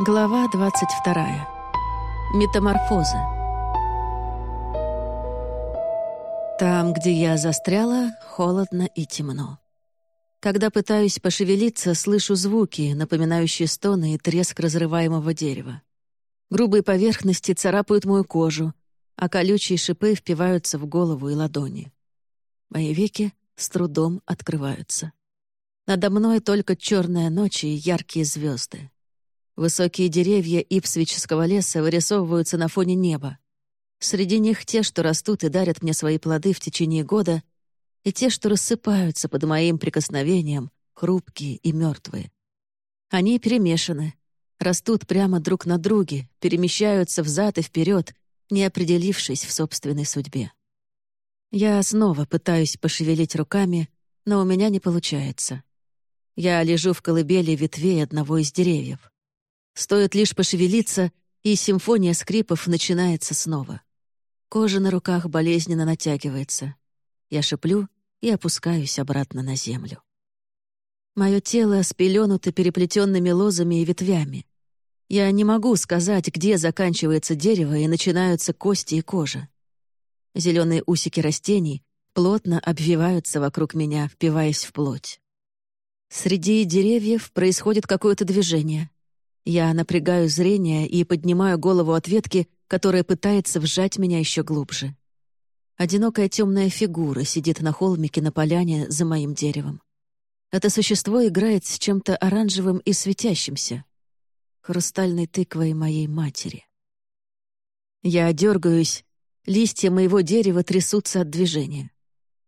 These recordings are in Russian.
Глава 22. Метаморфозы. Там, где я застряла, холодно и темно. Когда пытаюсь пошевелиться, слышу звуки, напоминающие стоны и треск разрываемого дерева. Грубые поверхности царапают мою кожу, а колючие шипы впиваются в голову и ладони. Мои веки с трудом открываются. Надо мной только черная ночь и яркие звезды. Высокие деревья ипсвического леса вырисовываются на фоне неба. Среди них те, что растут и дарят мне свои плоды в течение года, и те, что рассыпаются под моим прикосновением, хрупкие и мертвые. Они перемешаны, растут прямо друг на друге, перемещаются взад и вперед, не определившись в собственной судьбе. Я снова пытаюсь пошевелить руками, но у меня не получается. Я лежу в колыбели ветвей одного из деревьев. Стоит лишь пошевелиться, и симфония скрипов начинается снова. Кожа на руках болезненно натягивается. Я шиплю и опускаюсь обратно на землю. Мое тело спеленуто переплетенными лозами и ветвями. Я не могу сказать, где заканчивается дерево и начинаются кости и кожа. Зеленые усики растений плотно обвиваются вокруг меня, впиваясь в плоть. Среди деревьев происходит какое-то движение. Я напрягаю зрение и поднимаю голову от ветки, которая пытается вжать меня еще глубже. Одинокая темная фигура сидит на холмике на поляне за моим деревом. Это существо играет с чем-то оранжевым и светящимся. Хрустальной тыквой моей матери. Я дергаюсь, листья моего дерева трясутся от движения.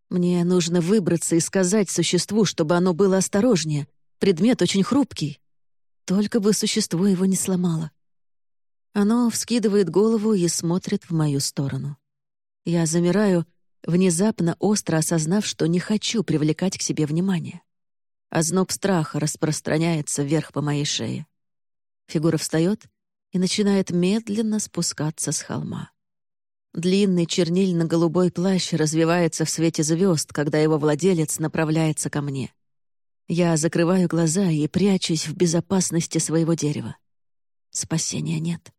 Мне нужно выбраться и сказать существу, чтобы оно было осторожнее. Предмет очень хрупкий. Только бы существо его не сломало. Оно вскидывает голову и смотрит в мою сторону. Я замираю, внезапно остро осознав, что не хочу привлекать к себе внимание. Озноб страха распространяется вверх по моей шее. Фигура встает и начинает медленно спускаться с холма. Длинный чернильно-голубой плащ развивается в свете звезд, когда его владелец направляется ко мне. Я закрываю глаза и прячусь в безопасности своего дерева. Спасения нет.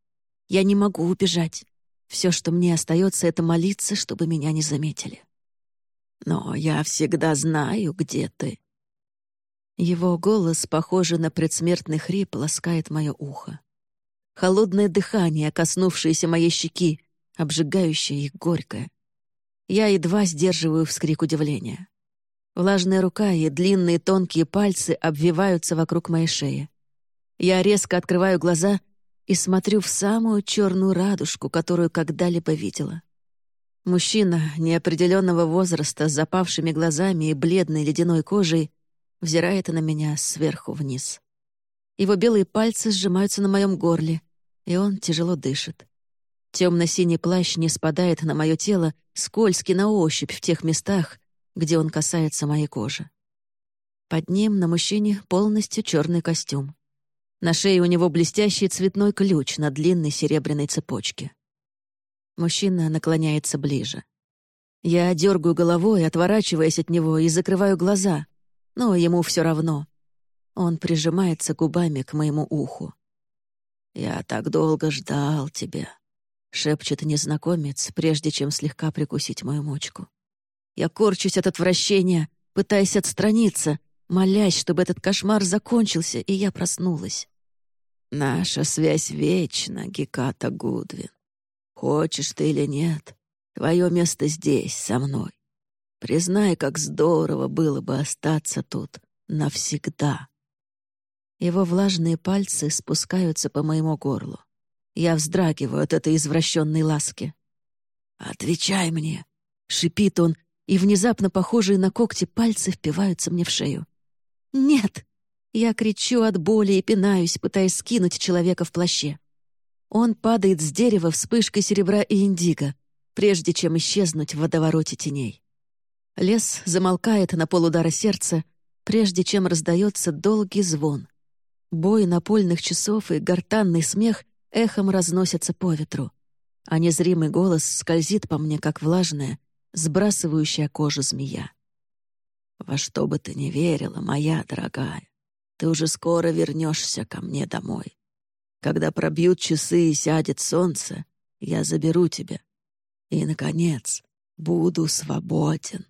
Я не могу убежать. Все, что мне остается, это молиться, чтобы меня не заметили. Но я всегда знаю, где ты. Его голос, похожий на предсмертный хрип, ласкает мое ухо. Холодное дыхание, коснувшееся моей щеки, обжигающее и горькое. Я едва сдерживаю вскрик удивления. Влажная рука и длинные тонкие пальцы обвиваются вокруг моей шеи. Я резко открываю глаза и смотрю в самую черную радужку, которую когда-либо видела. Мужчина неопределенного возраста с запавшими глазами и бледной ледяной кожей взирает на меня сверху вниз. Его белые пальцы сжимаются на моем горле, и он тяжело дышит. Темно-синий плащ не спадает на мое тело, скользкий на ощупь в тех местах, где он касается моей кожи. Под ним на мужчине полностью черный костюм. На шее у него блестящий цветной ключ на длинной серебряной цепочке. Мужчина наклоняется ближе. Я дергаю головой, отворачиваясь от него, и закрываю глаза, но ему все равно. Он прижимается губами к моему уху. «Я так долго ждал тебя», — шепчет незнакомец, прежде чем слегка прикусить мою мочку. Я корчусь от отвращения, пытаясь отстраниться, молясь, чтобы этот кошмар закончился, и я проснулась. Наша связь вечна, Геката Гудвин. Хочешь ты или нет, твое место здесь, со мной. Признай, как здорово было бы остаться тут навсегда. Его влажные пальцы спускаются по моему горлу. Я вздрагиваю от этой извращенной ласки. «Отвечай мне!» — шипит он, и внезапно похожие на когти пальцы впиваются мне в шею. «Нет!» Я кричу от боли и пинаюсь, пытаясь скинуть человека в плаще. Он падает с дерева вспышкой серебра и индиго, прежде чем исчезнуть в водовороте теней. Лес замолкает на полудара сердца, прежде чем раздается долгий звон. Бой напольных часов и гортанный смех эхом разносятся по ветру, а незримый голос скользит по мне, как влажная, сбрасывающая кожу змея. «Во что бы ты ни верила, моя дорогая, ты уже скоро вернешься ко мне домой. Когда пробьют часы и сядет солнце, я заберу тебя. И, наконец, буду свободен.